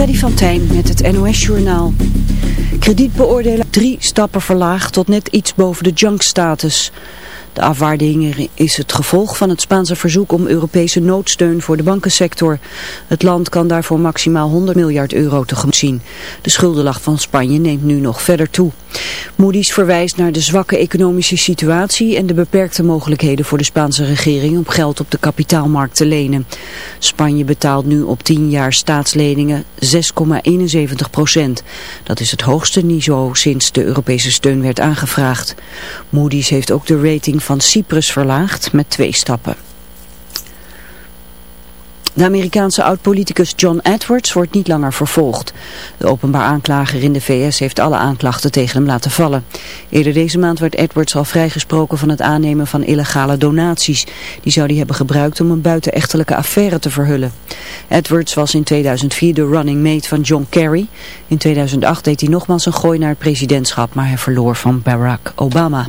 Freddy van met het NOS-journaal. Kredietbeoordelaar drie stappen verlaagd tot net iets boven de junk-status. De afwaarding is het gevolg van het Spaanse verzoek om Europese noodsteun voor de bankensector. Het land kan daarvoor maximaal 100 miljard euro tegemoet zien. De schuldenlast van Spanje neemt nu nog verder toe. Moody's verwijst naar de zwakke economische situatie en de beperkte mogelijkheden voor de Spaanse regering om geld op de kapitaalmarkt te lenen. Spanje betaalt nu op 10 jaar staatsleningen 6,71 procent. Dat is het hoogste niveau sinds de Europese steun werd aangevraagd. Moody's heeft ook de van Cyprus verlaagd met twee stappen. De Amerikaanse oud-politicus John Edwards wordt niet langer vervolgd. De openbaar aanklager in de VS heeft alle aanklachten tegen hem laten vallen. Eerder deze maand werd Edwards al vrijgesproken van het aannemen van illegale donaties. Die zou hij hebben gebruikt om een buitenechtelijke affaire te verhullen. Edwards was in 2004 de running mate van John Kerry. In 2008 deed hij nogmaals een gooi naar het presidentschap, maar hij verloor van Barack Obama.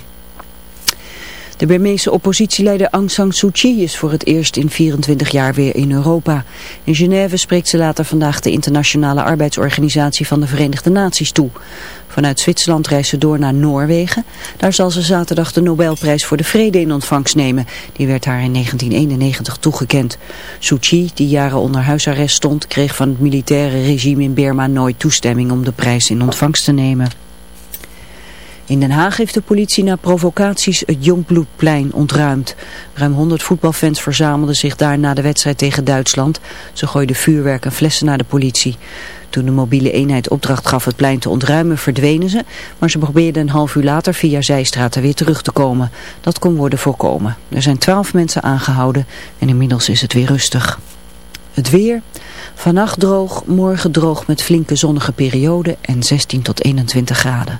De Burmeese oppositieleider Aung San Suu Kyi is voor het eerst in 24 jaar weer in Europa. In Genève spreekt ze later vandaag de internationale arbeidsorganisatie van de Verenigde Naties toe. Vanuit Zwitserland reist ze door naar Noorwegen. Daar zal ze zaterdag de Nobelprijs voor de Vrede in ontvangst nemen. Die werd haar in 1991 toegekend. Suu Kyi, die jaren onder huisarrest stond, kreeg van het militaire regime in Burma nooit toestemming om de prijs in ontvangst te nemen. In Den Haag heeft de politie na provocaties het Jongbloedplein ontruimd. Ruim 100 voetbalfans verzamelden zich daar na de wedstrijd tegen Duitsland. Ze gooiden vuurwerk en flessen naar de politie. Toen de mobiele eenheid opdracht gaf het plein te ontruimen verdwenen ze, maar ze probeerden een half uur later via zijstraten weer terug te komen. Dat kon worden voorkomen. Er zijn 12 mensen aangehouden en inmiddels is het weer rustig. Het weer, vannacht droog, morgen droog met flinke zonnige perioden en 16 tot 21 graden.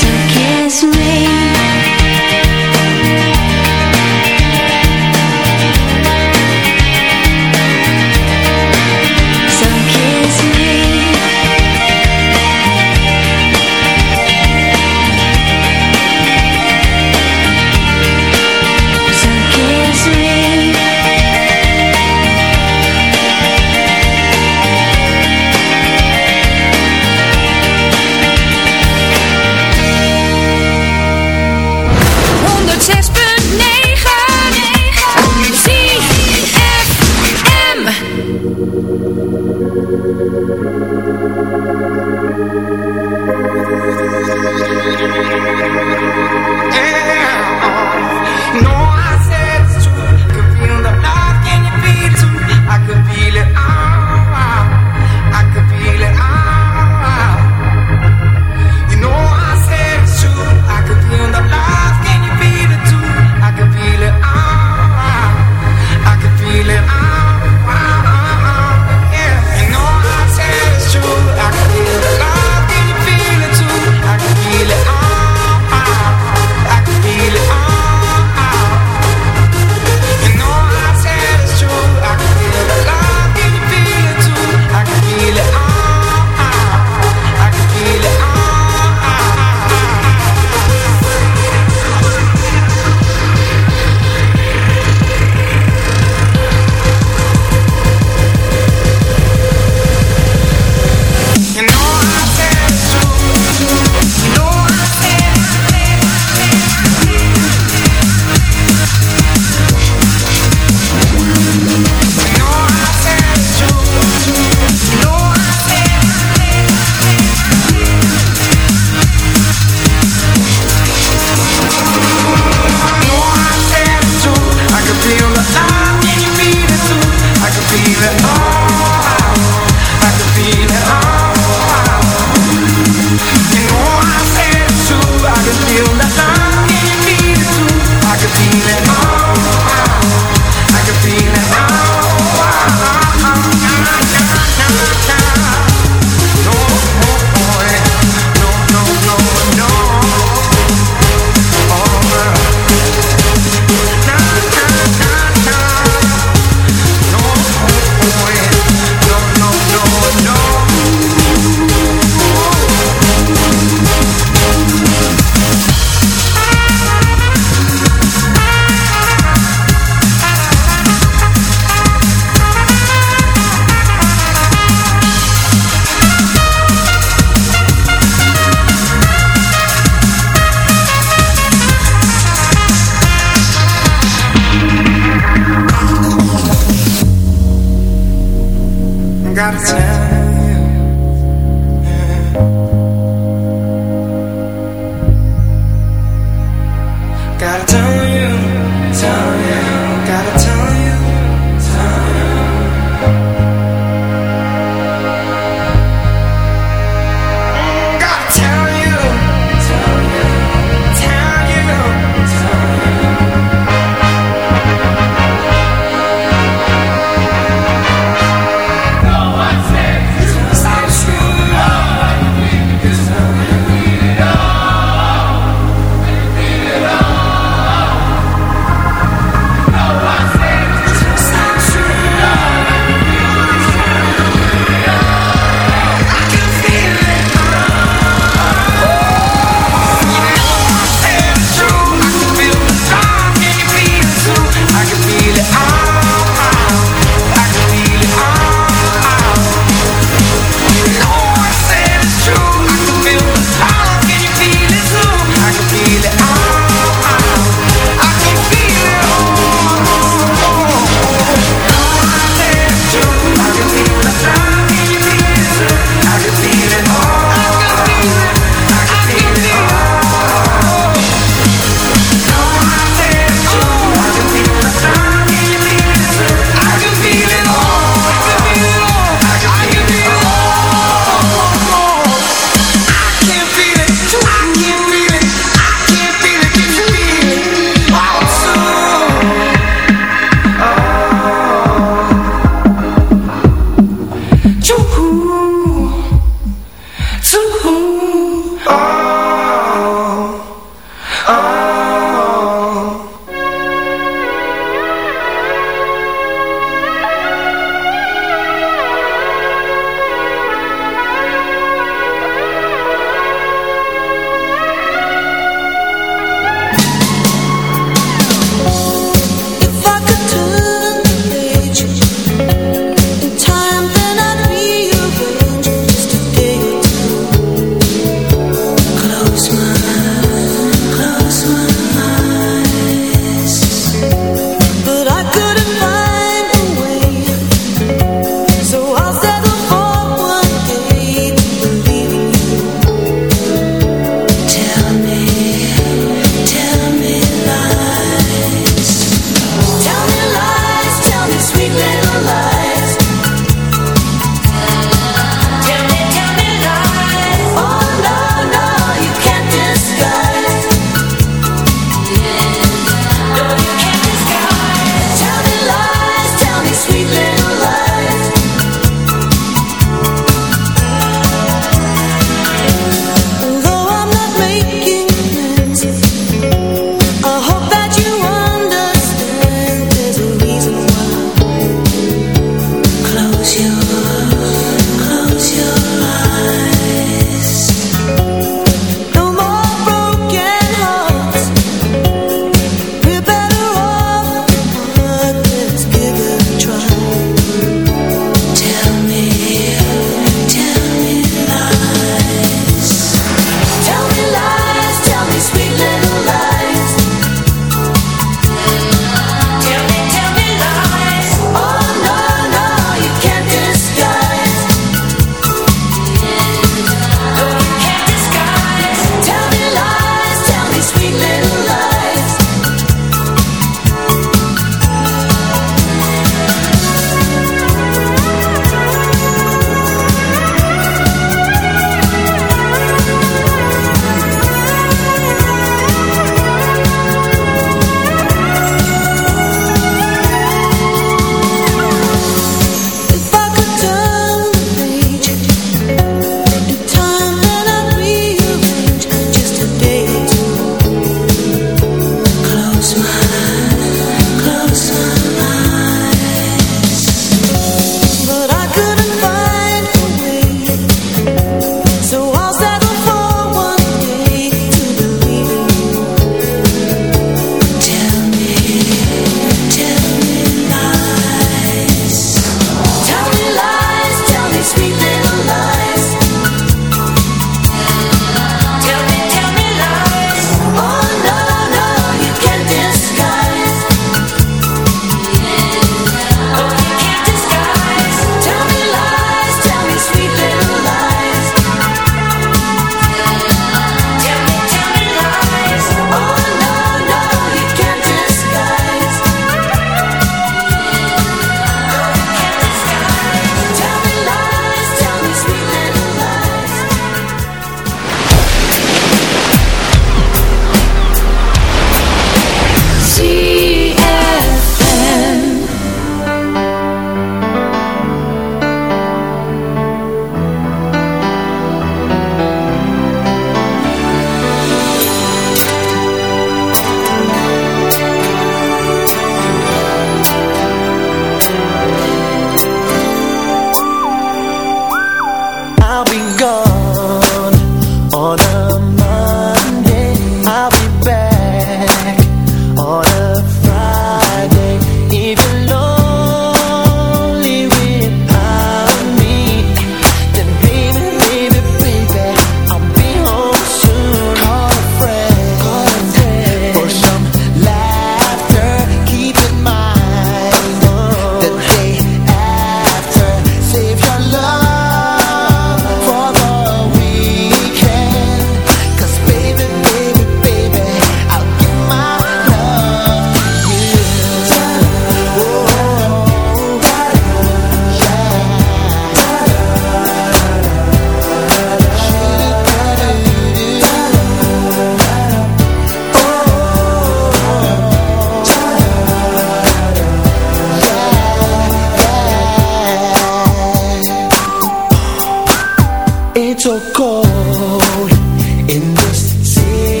in this city.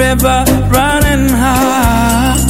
river running high.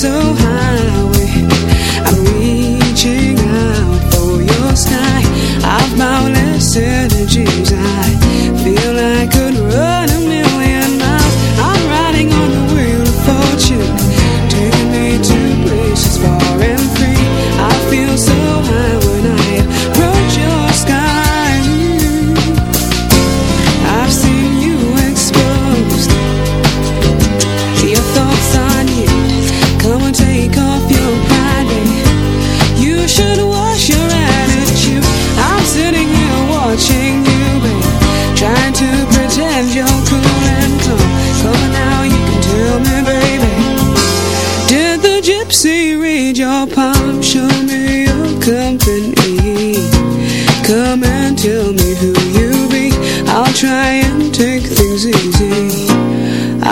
so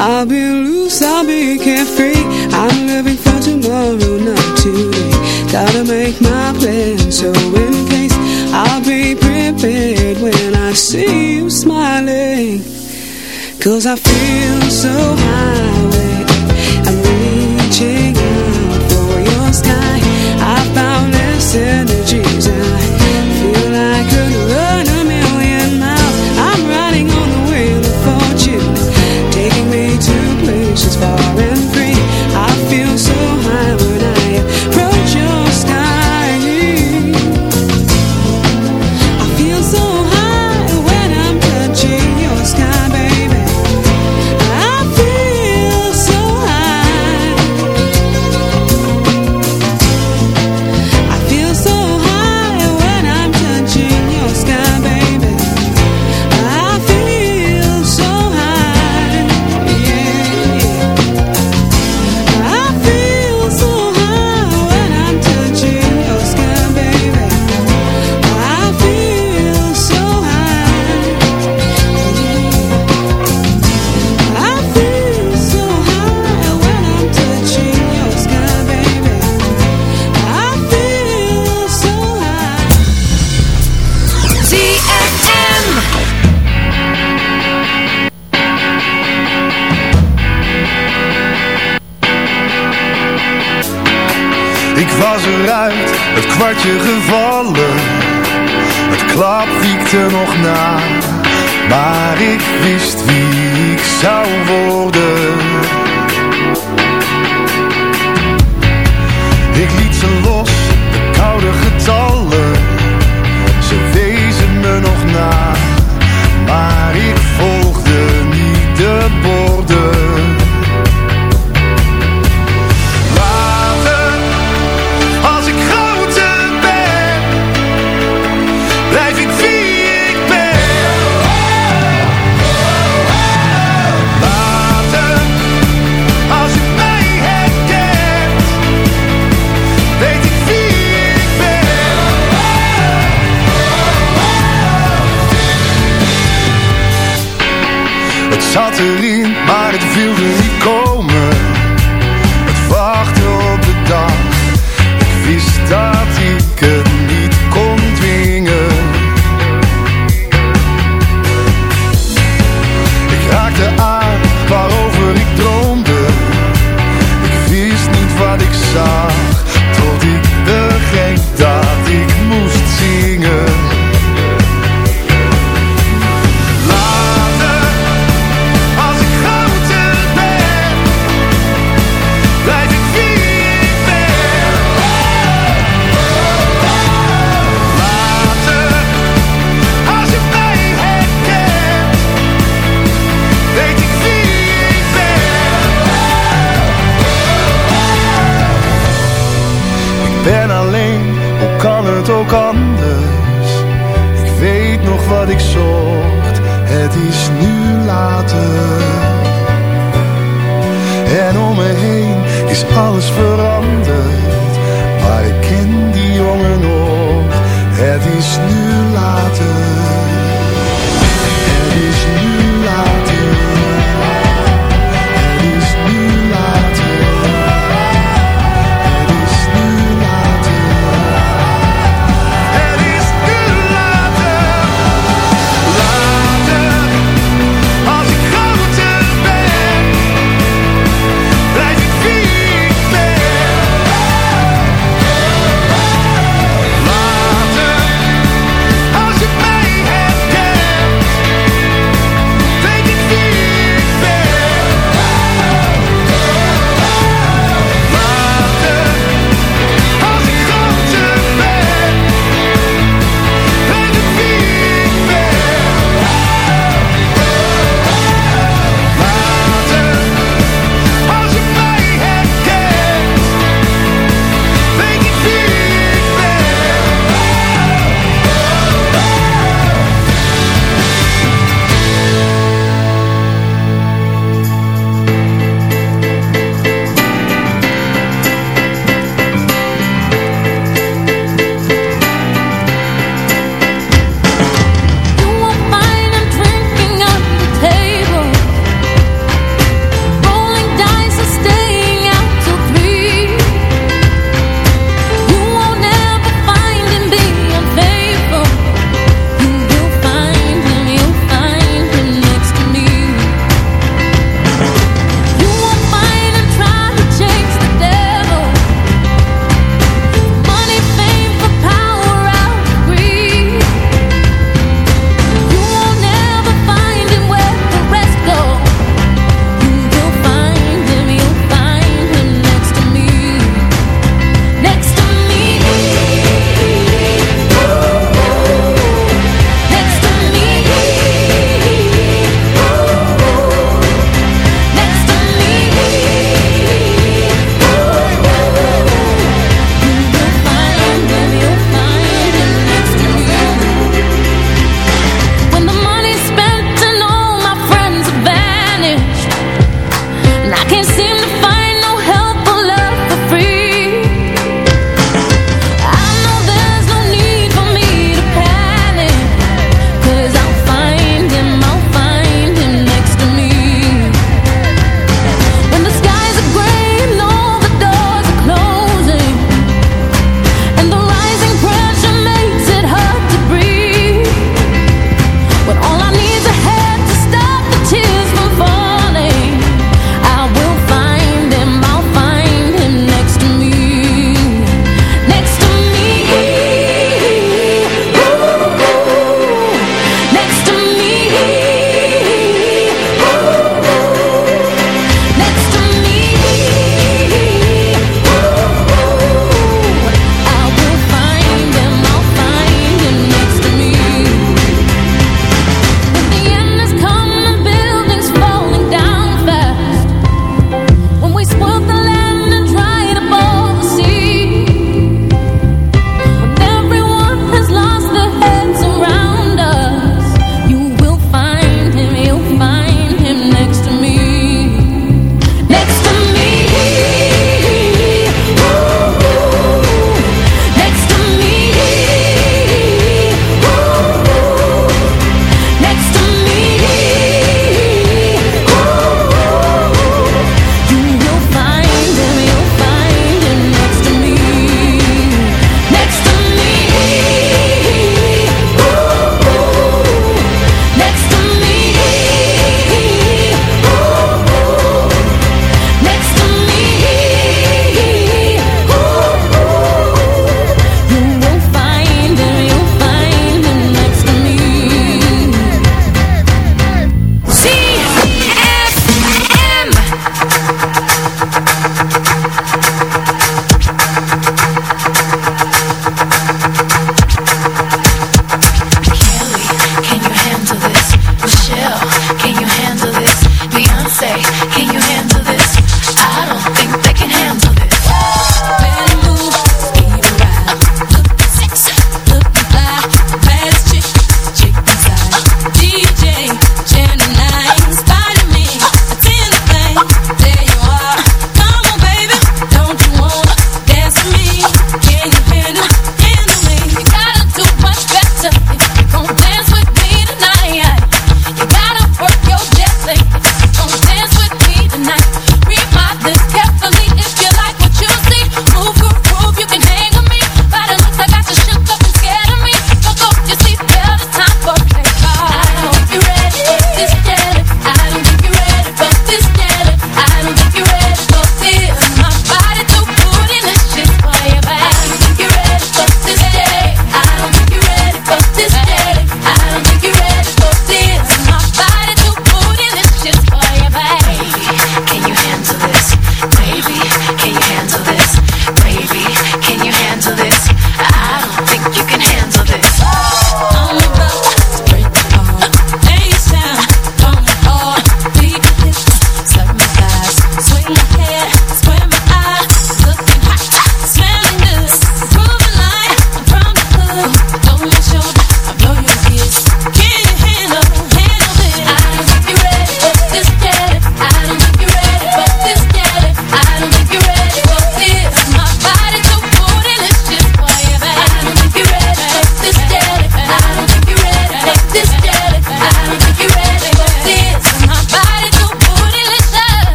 I'll be loose, I'll be carefree. I'm living for tomorrow, not today. Gotta make my plans so in case I'll be prepared when I see you smiling. Cause I feel so high I'm reaching out for your sky. I found this energies and I er nog na, maar ik wist wie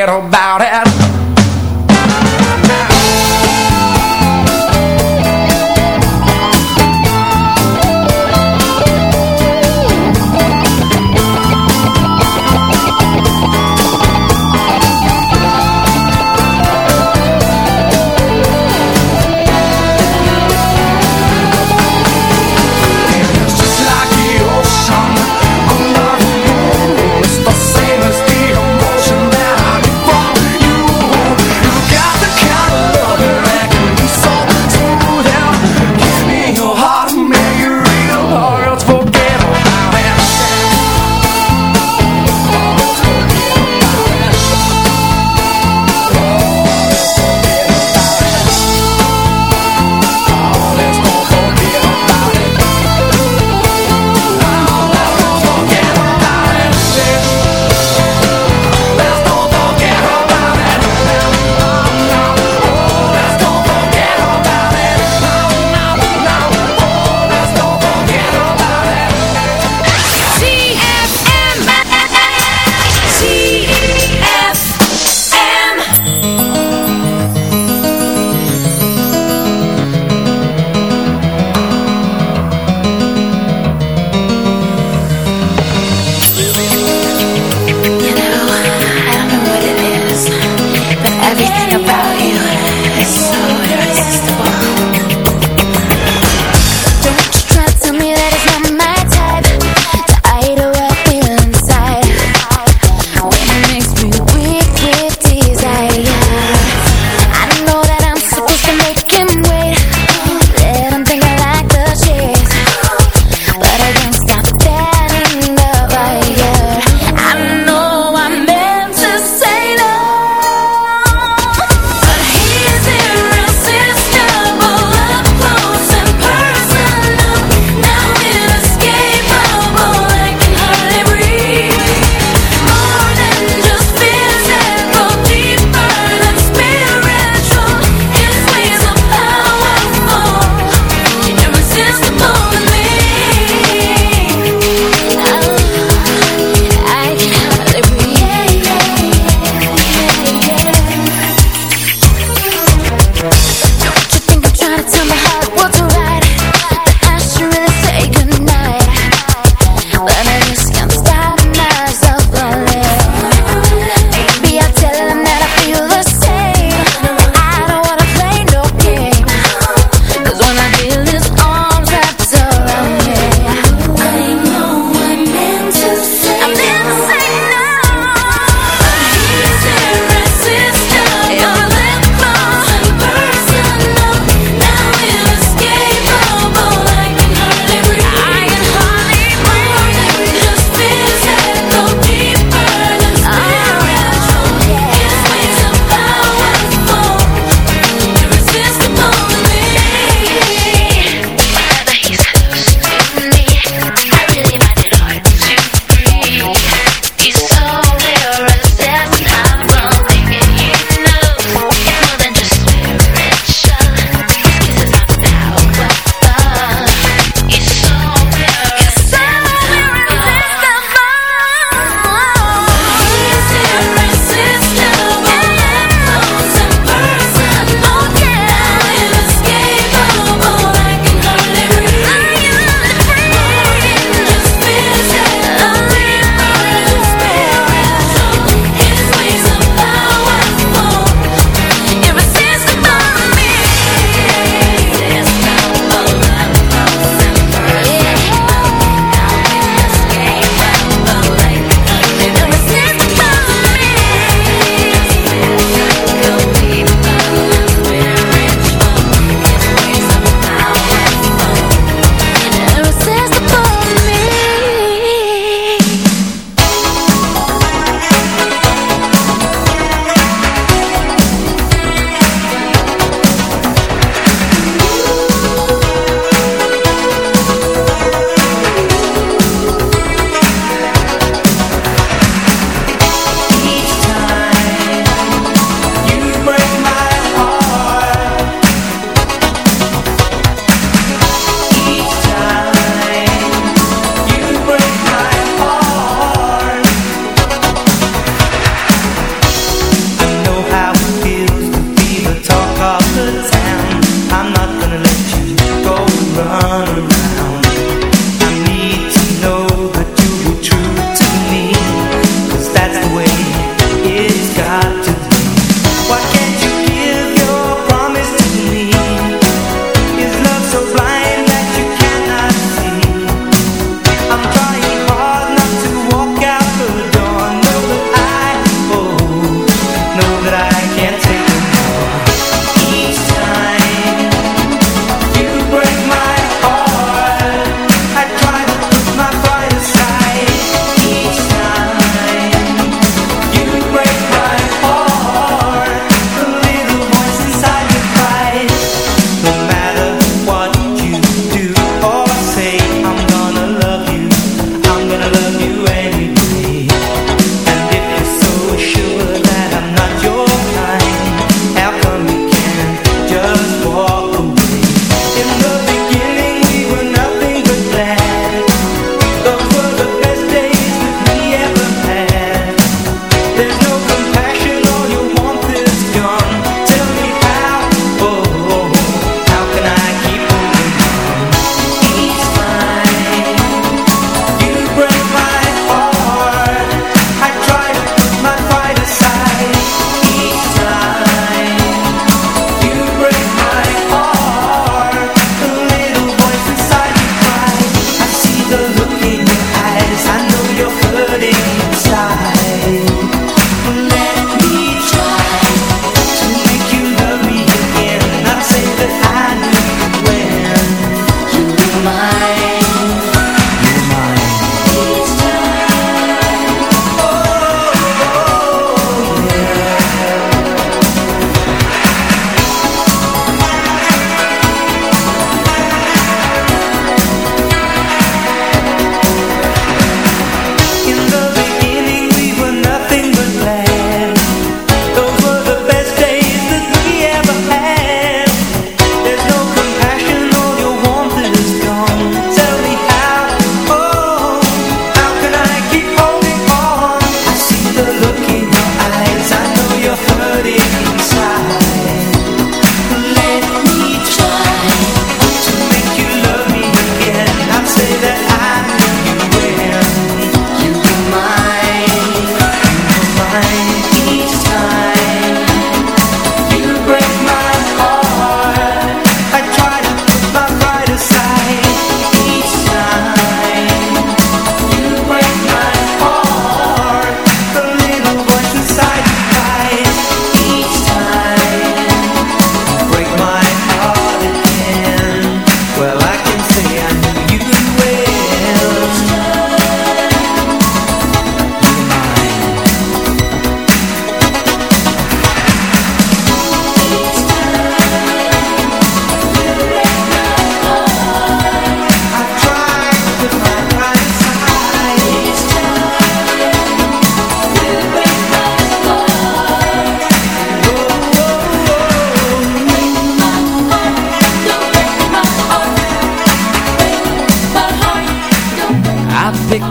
forget about it